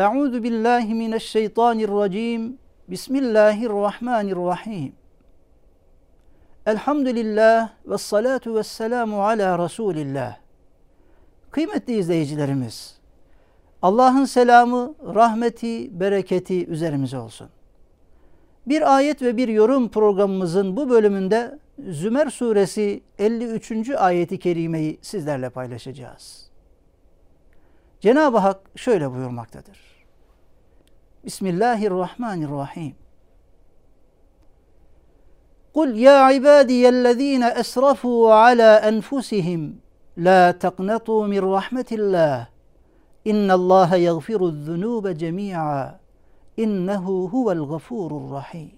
Euzu billahi mineşşeytanirracim. Bismillahirrahmanirrahim. Elhamdülillah ve salatu ve selamu ala Resulillah. Kıymetli izleyicilerimiz, Allah'ın selamı, rahmeti, bereketi üzerimize olsun. Bir ayet ve bir yorum programımızın bu bölümünde Zümer suresi 53. ayeti kerimeyi sizlerle paylaşacağız. Cenab-ı Hak şöyle buyurmaktadır. Bismillahirrahmanirrahim. Kul ya ibadiyellezine esrafu ala enfusihim la taqnatu min rahmetillah. İnnallaha yaghfiru'z zunuba cemi'a. İnnehu huvel gafurur rahim.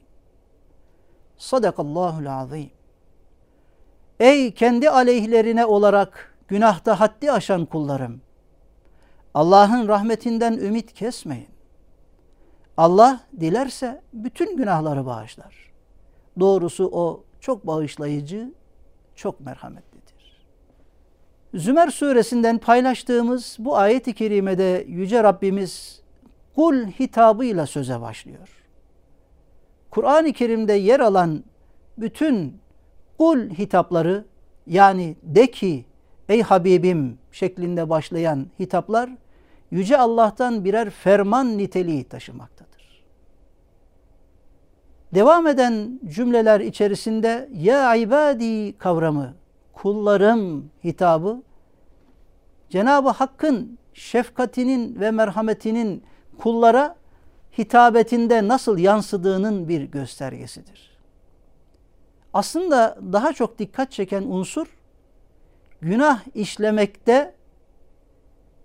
Sadakallahul azim. Ey kendi aleyhlerine olarak günahta haddi aşan kullarım. Allah'ın rahmetinden ümit kesmeyin. Allah dilerse bütün günahları bağışlar. Doğrusu o çok bağışlayıcı, çok merhametlidir. Zümer suresinden paylaştığımız bu ayet-i kerimede Yüce Rabbimiz kul hitabıyla söze başlıyor. Kur'an-ı Kerim'de yer alan bütün kul hitapları yani de ki ey Habibim şeklinde başlayan hitaplar Yüce Allah'tan birer ferman niteliği taşımaktadır. Devam eden cümleler içerisinde ya ibadi kavramı, kullarım hitabı Cenab-ı Hakk'ın şefkatinin ve merhametinin kullara hitabetinde nasıl yansıdığının bir göstergesidir. Aslında daha çok dikkat çeken unsur günah işlemekte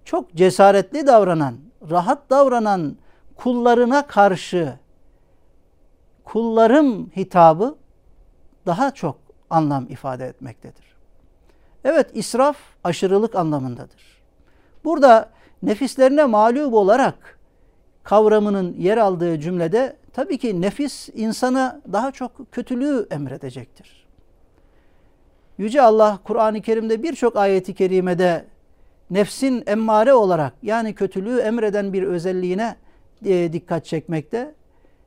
çok cesaretli davranan, rahat davranan kullarına karşı kullarım hitabı daha çok anlam ifade etmektedir. Evet israf aşırılık anlamındadır. Burada nefislerine mağlup olarak kavramının yer aldığı cümlede tabii ki nefis insana daha çok kötülüğü emredecektir. Yüce Allah Kur'an-ı Kerim'de birçok ayeti kerimede nefsin emmare olarak yani kötülüğü emreden bir özelliğine e, dikkat çekmekte.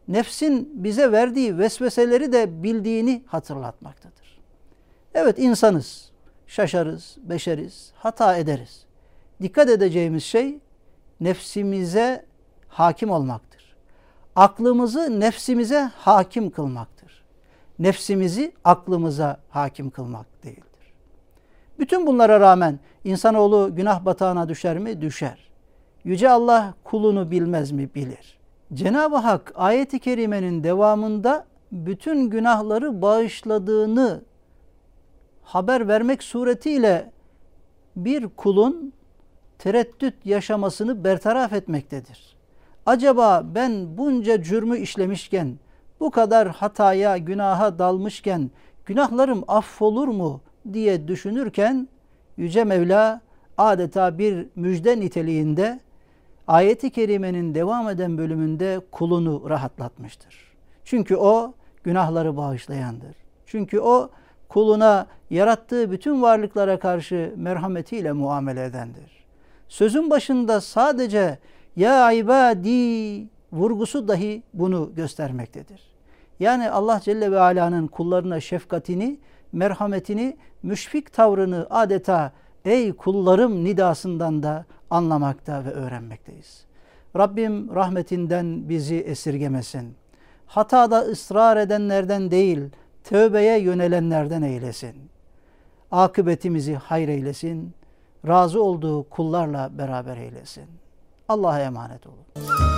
Nefsin bize verdiği vesveseleri de bildiğini hatırlatmaktadır. Evet insanız, şaşarız, beşeriz, hata ederiz. Dikkat edeceğimiz şey nefsimize hakim olmaktır. Aklımızı nefsimize hakim kılmaktır. Nefsimizi aklımıza hakim kılmak değil. Bütün bunlara rağmen insanoğlu günah batağına düşer mi? Düşer. Yüce Allah kulunu bilmez mi? Bilir. Cenab-ı Hak ayeti kerimenin devamında bütün günahları bağışladığını haber vermek suretiyle bir kulun tereddüt yaşamasını bertaraf etmektedir. Acaba ben bunca cürmü işlemişken, bu kadar hataya, günaha dalmışken günahlarım affolur mu diye düşünürken Yüce Mevla adeta bir müjde niteliğinde ayeti kerimenin devam eden bölümünde kulunu rahatlatmıştır. Çünkü o günahları bağışlayandır. Çünkü o kuluna yarattığı bütün varlıklara karşı merhametiyle muamele edendir. Sözün başında sadece ya ibadi vurgusu dahi bunu göstermektedir. Yani Allah Celle ve Ala'nın kullarına şefkatini merhametini, müşfik tavrını adeta ey kullarım nidasından da anlamakta ve öğrenmekteyiz. Rabbim rahmetinden bizi esirgemesin. Hatada ısrar edenlerden değil, tövbeye yönelenlerden eylesin. Akıbetimizi hayır eylesin. Razı olduğu kullarla beraber eylesin. Allah'a emanet olun.